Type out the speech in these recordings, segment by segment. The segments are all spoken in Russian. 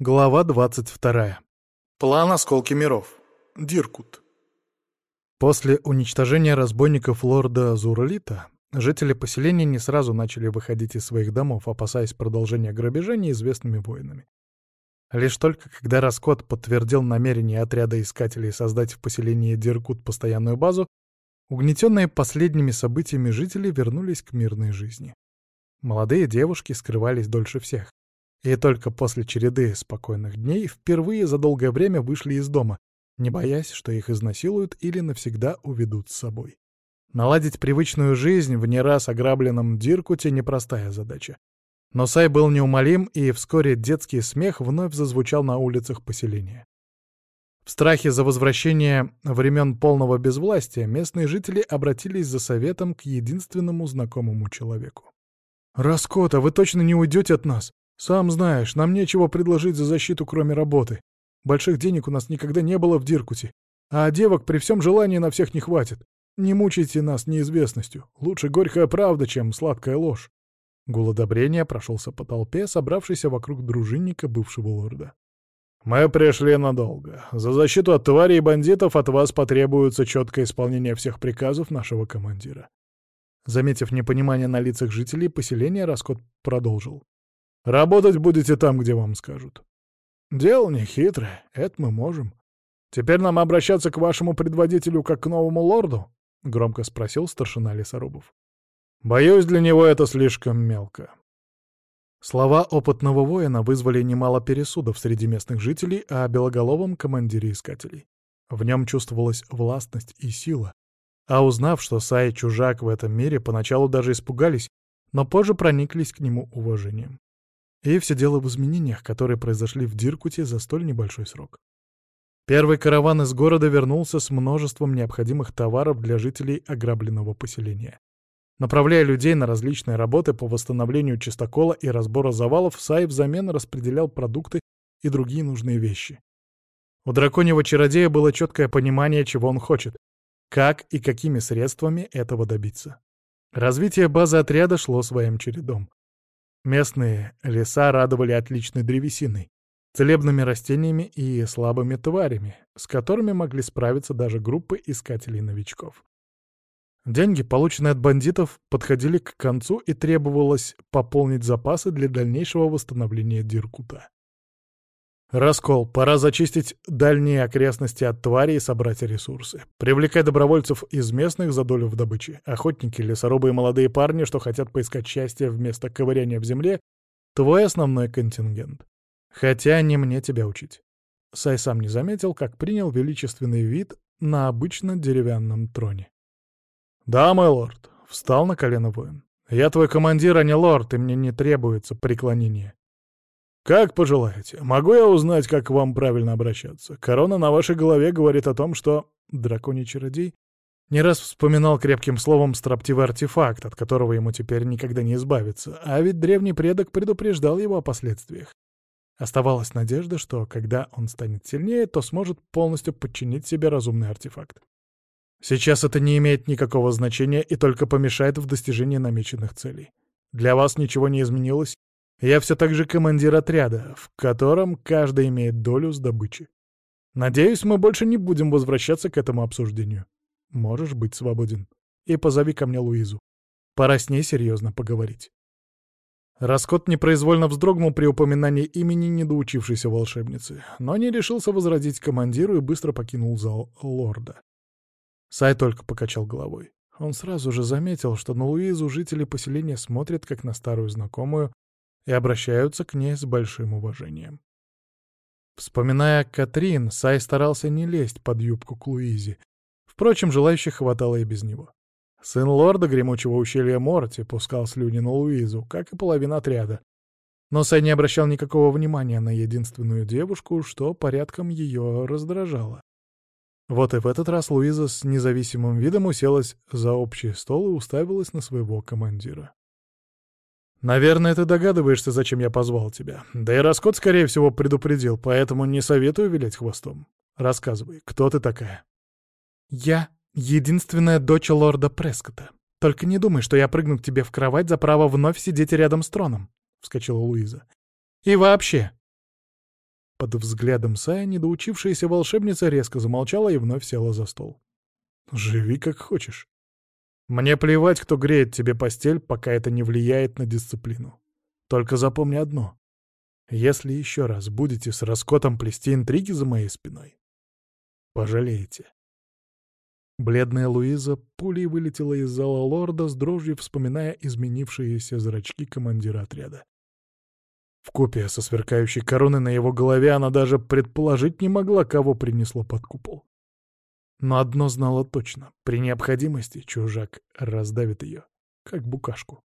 Глава 22. План осколки миров. Диркут. После уничтожения разбойников лорда Зурлита жители поселения не сразу начали выходить из своих домов, опасаясь продолжения грабежа неизвестными воинами. Лишь только когда Раскот подтвердил намерение отряда искателей создать в поселении Диркут постоянную базу, угнетенные последними событиями жители вернулись к мирной жизни. Молодые девушки скрывались дольше всех. И только после череды спокойных дней впервые за долгое время вышли из дома, не боясь, что их изнасилуют или навсегда уведут с собой. Наладить привычную жизнь в не раз ограбленном Диркуте — непростая задача. Но Сай был неумолим, и вскоре детский смех вновь зазвучал на улицах поселения. В страхе за возвращение времен полного безвластия местные жители обратились за советом к единственному знакомому человеку. «Раскота, вы точно не уйдете от нас? «Сам знаешь, нам нечего предложить за защиту, кроме работы. Больших денег у нас никогда не было в Диркуте. А девок при всем желании на всех не хватит. Не мучайте нас неизвестностью. Лучше горькая правда, чем сладкая ложь». Гул одобрения прошелся по толпе, собравшейся вокруг дружинника бывшего лорда. «Мы пришли надолго. За защиту от тварей и бандитов от вас потребуется четкое исполнение всех приказов нашего командира». Заметив непонимание на лицах жителей поселения, Раскот продолжил. Работать будете там, где вам скажут. Дело не хитрое, это мы можем. Теперь нам обращаться к вашему предводителю как к новому лорду? Громко спросил старшина лесорубов. Боюсь, для него это слишком мелко. Слова опытного воина вызвали немало пересудов среди местных жителей о белоголовом командире искателей. В нем чувствовалась властность и сила. А узнав, что Сай чужак в этом мире, поначалу даже испугались, но позже прониклись к нему уважением. И все дело в изменениях, которые произошли в Диркуте за столь небольшой срок. Первый караван из города вернулся с множеством необходимых товаров для жителей ограбленного поселения. Направляя людей на различные работы по восстановлению чистокола и разбора завалов, Сай взамен распределял продукты и другие нужные вещи. У драконьего чародея было четкое понимание, чего он хочет, как и какими средствами этого добиться. Развитие базы отряда шло своим чередом. Местные леса радовали отличной древесиной, целебными растениями и слабыми тварями, с которыми могли справиться даже группы искателей-новичков. Деньги, полученные от бандитов, подходили к концу и требовалось пополнить запасы для дальнейшего восстановления Диркута. Раскол. Пора зачистить дальние окрестности от тварей и собрать ресурсы. Привлекай добровольцев из местных за долю в добыче. Охотники, лесорубы и молодые парни, что хотят поискать счастье вместо ковыряния в земле — твой основной контингент. Хотя не мне тебя учить. Сай сам не заметил, как принял величественный вид на обычно деревянном троне. «Да, мой лорд», — встал на колено воин. «Я твой командир, а не лорд, и мне не требуется преклонение. «Как пожелаете. Могу я узнать, как к вам правильно обращаться? Корона на вашей голове говорит о том, что...» Драконий чародей не раз вспоминал крепким словом строптивый артефакт, от которого ему теперь никогда не избавиться, а ведь древний предок предупреждал его о последствиях. Оставалась надежда, что, когда он станет сильнее, то сможет полностью подчинить себе разумный артефакт. Сейчас это не имеет никакого значения и только помешает в достижении намеченных целей. Для вас ничего не изменилось, я все так же командир отряда, в котором каждый имеет долю с добычи. Надеюсь, мы больше не будем возвращаться к этому обсуждению. Можешь быть свободен. И позови ко мне Луизу. Пора с ней серьезно поговорить. Раскот непроизвольно вздрогнул при упоминании имени недоучившейся волшебницы, но не решился возразить командиру и быстро покинул зал лорда. Сай только покачал головой. Он сразу же заметил, что на Луизу жители поселения смотрят как на старую знакомую, и обращаются к ней с большим уважением. Вспоминая Катрин, Сай старался не лезть под юбку к Луизе. Впрочем, желающих хватало и без него. Сын лорда гремучего ущелья Морти пускал слюни на Луизу, как и половина отряда. Но Сай не обращал никакого внимания на единственную девушку, что порядком ее раздражало. Вот и в этот раз Луиза с независимым видом уселась за общий стол и уставилась на своего командира. «Наверное, ты догадываешься, зачем я позвал тебя. Да и Раскот, скорее всего, предупредил, поэтому не советую вилять хвостом. Рассказывай, кто ты такая?» «Я — единственная дочь лорда Прескота. Только не думай, что я прыгну к тебе в кровать за право вновь сидеть рядом с троном», — вскочила Луиза. «И вообще, Под взглядом Сая недоучившаяся волшебница резко замолчала и вновь села за стол. «Живи как хочешь. Мне плевать, кто греет тебе постель, пока это не влияет на дисциплину. Только запомни одно. Если еще раз будете с раскотом плести интриги за моей спиной, пожалеете». Бледная Луиза пулей вылетела из зала лорда с дрожью, вспоминая изменившиеся зрачки командира отряда. В купе со сверкающей короной на его голове она даже предположить не могла, кого принесло под купол. Но одно знала точно — при необходимости чужак раздавит ее, как букашку.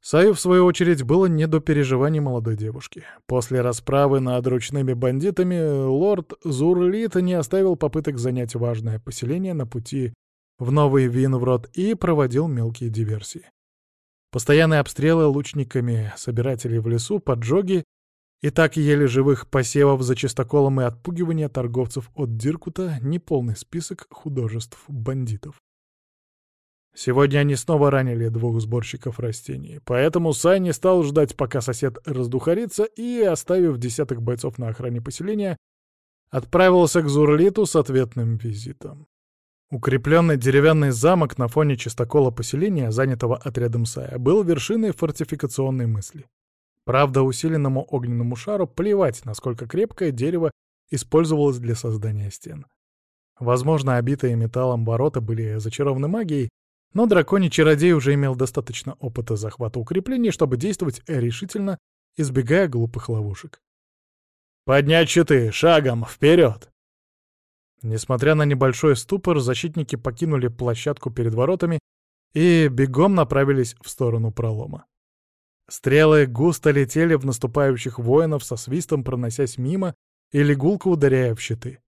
Саю, в свою очередь, было не до переживаний молодой девушки. После расправы над ручными бандитами лорд Зурлит не оставил попыток занять важное поселение на пути в Новый Винврод и проводил мелкие диверсии. Постоянные обстрелы лучниками собирателей в лесу, поджоги и так еле живых посевов за чистоколом и отпугивание торговцев от Диркута — неполный список художеств бандитов. Сегодня они снова ранили двух сборщиков растений, поэтому Сай не стал ждать, пока сосед раздухарится, и, оставив десяток бойцов на охране поселения, отправился к Зурлиту с ответным визитом. Укрепленный деревянный замок на фоне чистокола поселения, занятого отрядом Сая, был вершиной фортификационной мысли. Правда, усиленному огненному шару плевать, насколько крепкое дерево использовалось для создания стен. Возможно, обитые металлом ворота были зачарованы магией, но драконий чародей уже имел достаточно опыта захвата укреплений, чтобы действовать решительно, избегая глупых ловушек. «Поднять щиты! Шагом! Вперед!» Несмотря на небольшой ступор, защитники покинули площадку перед воротами и бегом направились в сторону пролома. Стрелы густо летели в наступающих воинов со свистом, проносясь мимо или гулко ударяя в щиты.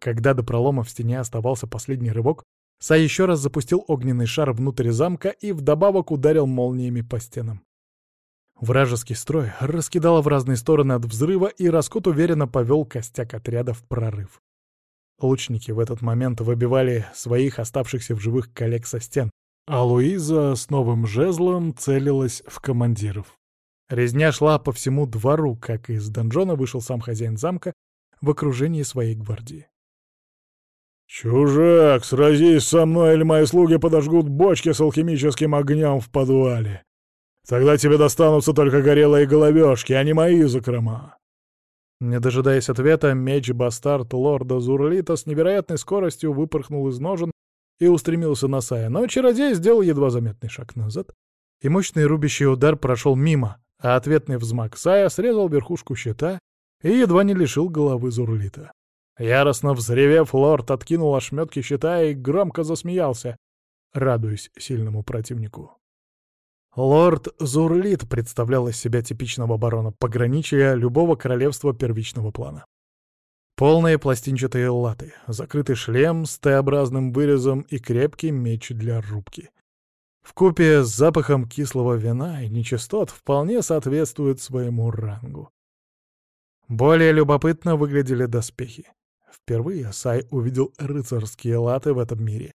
Когда до пролома в стене оставался последний рывок, Сай еще раз запустил огненный шар внутрь замка и вдобавок ударил молниями по стенам. Вражеский строй раскидало в разные стороны от взрыва, и Раскот уверенно повел костяк отряда в прорыв. Лучники в этот момент выбивали своих оставшихся в живых коллег со стен, а Луиза с новым жезлом целилась в командиров. Резня шла по всему двору, как из донжона вышел сам хозяин замка в окружении своей гвардии. «Чужак, сразись со мной, или мои слуги подожгут бочки с алхимическим огнем в подвале. Тогда тебе достанутся только горелые головешки, а не мои закрома». Не дожидаясь ответа, меч-бастард лорда Зурлита с невероятной скоростью выпорхнул из ножен и устремился на Сая, но чародей сделал едва заметный шаг назад, и мощный рубящий удар прошел мимо, а ответный взмах Сая срезал верхушку щита и едва не лишил головы Зурлита. Яростно взревев, лорд откинул ошметки щита и громко засмеялся, радуясь сильному противнику. Лорд Зурлит представлял из себя типичного барона пограничия любого королевства первичного плана. Полные пластинчатые латы, закрытый шлем с Т-образным вырезом и крепкий меч для рубки. В купе с запахом кислого вина и нечистот вполне соответствует своему рангу. Более любопытно выглядели доспехи. Впервые Сай увидел рыцарские латы в этом мире.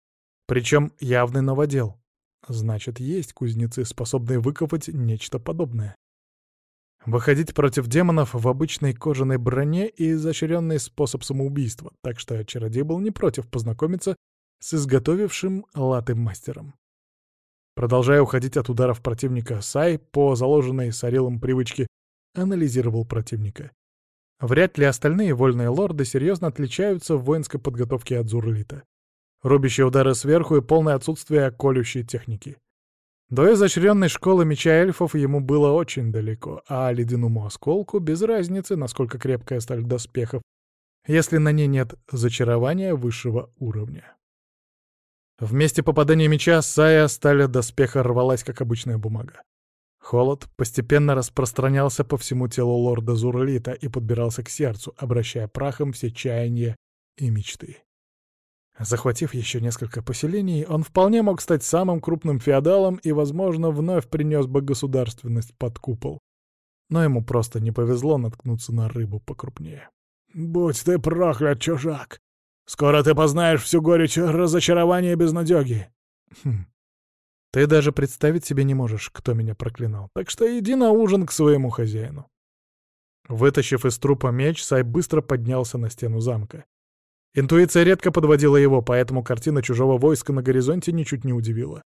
Причем явный новодел. Значит, есть кузнецы, способные выкопать нечто подобное. Выходить против демонов в обычной кожаной броне и изощренный способ самоубийства, так что чародей был не против познакомиться с изготовившим латы мастером. Продолжая уходить от ударов противника, Сай, по заложенной Сарилом привычке, анализировал противника. Вряд ли остальные вольные лорды серьезно отличаются в воинской подготовке от Зурлита. Рубящие удары сверху и полное отсутствие колющей техники. До изощренной школы меча эльфов ему было очень далеко, а ледяному осколку без разницы, насколько крепкая сталь доспехов, если на ней нет зачарования высшего уровня. В месте попадания меча Сая сталь доспеха рвалась, как обычная бумага. Холод постепенно распространялся по всему телу лорда Зурлита и подбирался к сердцу, обращая прахом все чаяния и мечты. Захватив еще несколько поселений, он вполне мог стать самым крупным феодалом и, возможно, вновь принес бы государственность под купол. Но ему просто не повезло наткнуться на рыбу покрупнее. «Будь ты проклят, чужак! Скоро ты познаешь всю горечь разочарования безнадёги!» хм. Ты даже представить себе не можешь, кто меня проклинал, так что иди на ужин к своему хозяину. Вытащив из трупа меч, Сай быстро поднялся на стену замка. Интуиция редко подводила его, поэтому картина чужого войска на горизонте ничуть не удивила.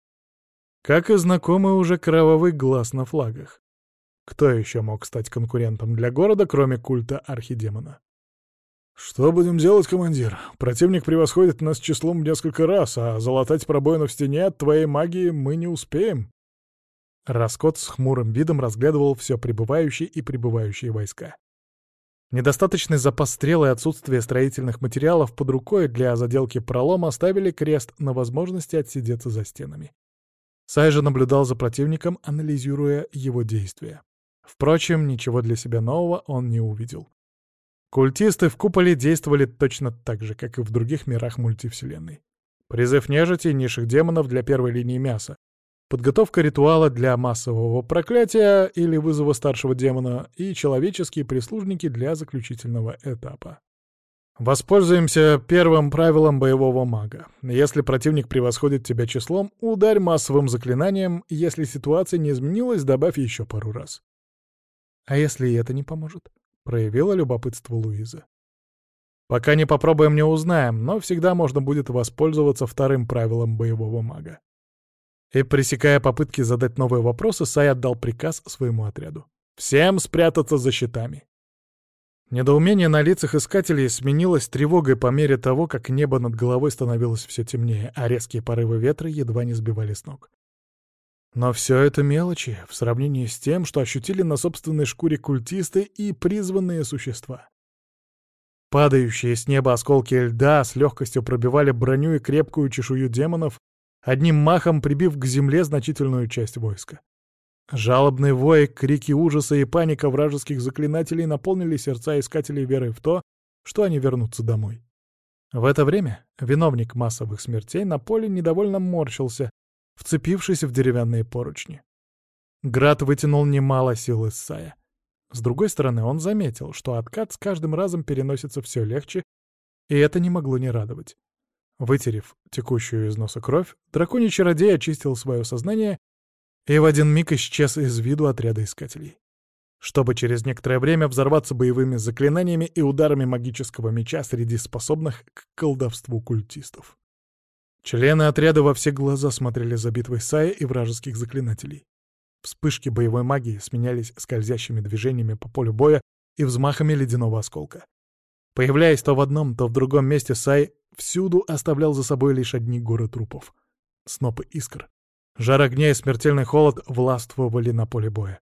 Как и знакомый уже кровавый глаз на флагах. Кто еще мог стать конкурентом для города, кроме культа архидемона? «Что будем делать, командир? Противник превосходит нас числом в несколько раз, а залатать пробоину в стене от твоей магии мы не успеем». Раскот с хмурым видом разглядывал все прибывающие и прибывающие войска. Недостаточный запас стрел и отсутствие строительных материалов под рукой для заделки пролома ставили крест на возможности отсидеться за стенами. Сай же наблюдал за противником, анализируя его действия. Впрочем, ничего для себя нового он не увидел. Культисты в куполе действовали точно так же, как и в других мирах мультивселенной. Призыв нежити и низших демонов для первой линии мяса, подготовка ритуала для массового проклятия или вызова старшего демона и человеческие прислужники для заключительного этапа. Воспользуемся первым правилом боевого мага. Если противник превосходит тебя числом, ударь массовым заклинанием, если ситуация не изменилась, добавь еще пару раз. А если и это не поможет? Проявила любопытство Луиза. Пока не попробуем, не узнаем, но всегда можно будет воспользоваться вторым правилом боевого мага. И, пресекая попытки задать новые вопросы, Сай отдал приказ своему отряду. «Всем спрятаться за щитами!» Недоумение на лицах искателей сменилось тревогой по мере того, как небо над головой становилось все темнее, а резкие порывы ветра едва не сбивали с ног. Но все это мелочи в сравнении с тем, что ощутили на собственной шкуре культисты и призванные существа. Падающие с неба осколки льда с легкостью пробивали броню и крепкую чешую демонов, одним махом прибив к земле значительную часть войска. Жалобный вой, крики ужаса и паника вражеских заклинателей наполнили сердца искателей верой в то, что они вернутся домой. В это время виновник массовых смертей на поле недовольно морщился, вцепившись в деревянные поручни. Град вытянул немало сил из Сая. С другой стороны, он заметил, что откат с каждым разом переносится все легче, и это не могло не радовать. Вытерев текущую из носа кровь, драконий чародей очистил свое сознание и в один миг исчез из виду отряда искателей. Чтобы через некоторое время взорваться боевыми заклинаниями и ударами магического меча среди способных к колдовству культистов. Члены отряда во все глаза смотрели за битвой Сая и вражеских заклинателей. Вспышки боевой магии сменялись скользящими движениями по полю боя и взмахами ледяного осколка. Появляясь то в одном, то в другом месте, Сай всюду оставлял за собой лишь одни горы трупов. Снопы искр. Жар огня и смертельный холод властвовали на поле боя.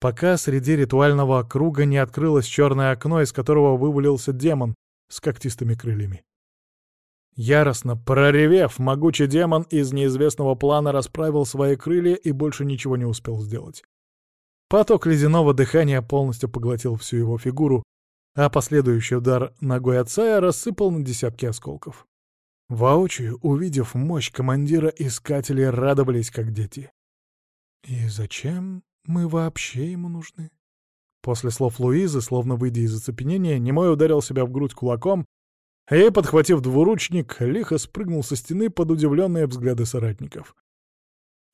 Пока среди ритуального круга не открылось черное окно, из которого вывалился демон с когтистыми крыльями. Яростно проревев, могучий демон из неизвестного плана расправил свои крылья и больше ничего не успел сделать. Поток ледяного дыхания полностью поглотил всю его фигуру, а последующий удар ногой отца рассыпал на десятки осколков. Воочию, увидев мощь командира, искатели радовались, как дети. «И зачем мы вообще ему нужны?» После слов Луизы, словно выйдя из оцепенения, Немой ударил себя в грудь кулаком и, подхватив двуручник, лихо спрыгнул со стены под удивленные взгляды соратников.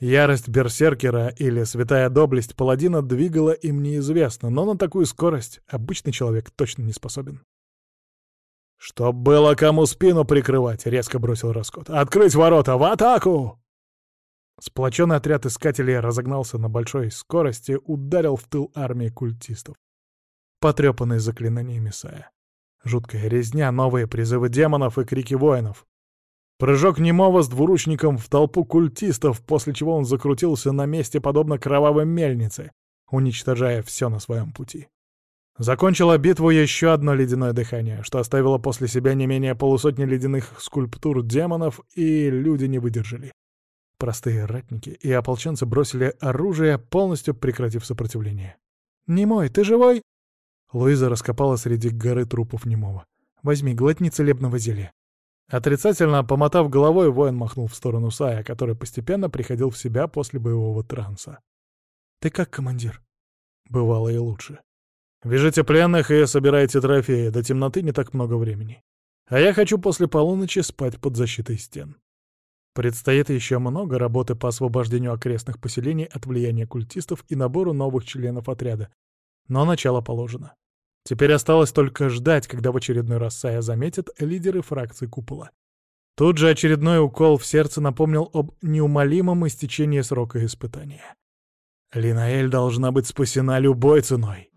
Ярость берсеркера или святая доблесть паладина двигала им неизвестно, но на такую скорость обычный человек точно не способен. «Чтоб было кому спину прикрывать!» — резко бросил Раскот. «Открыть ворота! В атаку!» Сплоченный отряд искателей разогнался на большой скорости, ударил в тыл армии культистов, потрепанный заклинаниями Сая. Жуткая резня, новые призывы демонов и крики воинов. Прыжок немого с двуручником в толпу культистов, после чего он закрутился на месте, подобно кровавой мельнице, уничтожая все на своем пути. Закончила битву еще одно ледяное дыхание, что оставило после себя не менее полусотни ледяных скульптур демонов, и люди не выдержали. Простые ратники и ополченцы бросили оружие, полностью прекратив сопротивление. «Немой, ты живой?» Луиза раскопала среди горы трупов немого. «Возьми, глотни целебного зелья». Отрицательно помотав головой, воин махнул в сторону Сая, который постепенно приходил в себя после боевого транса. «Ты как, командир?» «Бывало и лучше. Вяжите пленных и собирайте трофеи, до темноты не так много времени. А я хочу после полуночи спать под защитой стен». Предстоит еще много работы по освобождению окрестных поселений от влияния культистов и набору новых членов отряда. Но начало положено. Теперь осталось только ждать, когда в очередной раз Сая заметит лидеры фракции купола. Тут же очередной укол в сердце напомнил об неумолимом истечении срока испытания. Линаэль должна быть спасена любой ценой.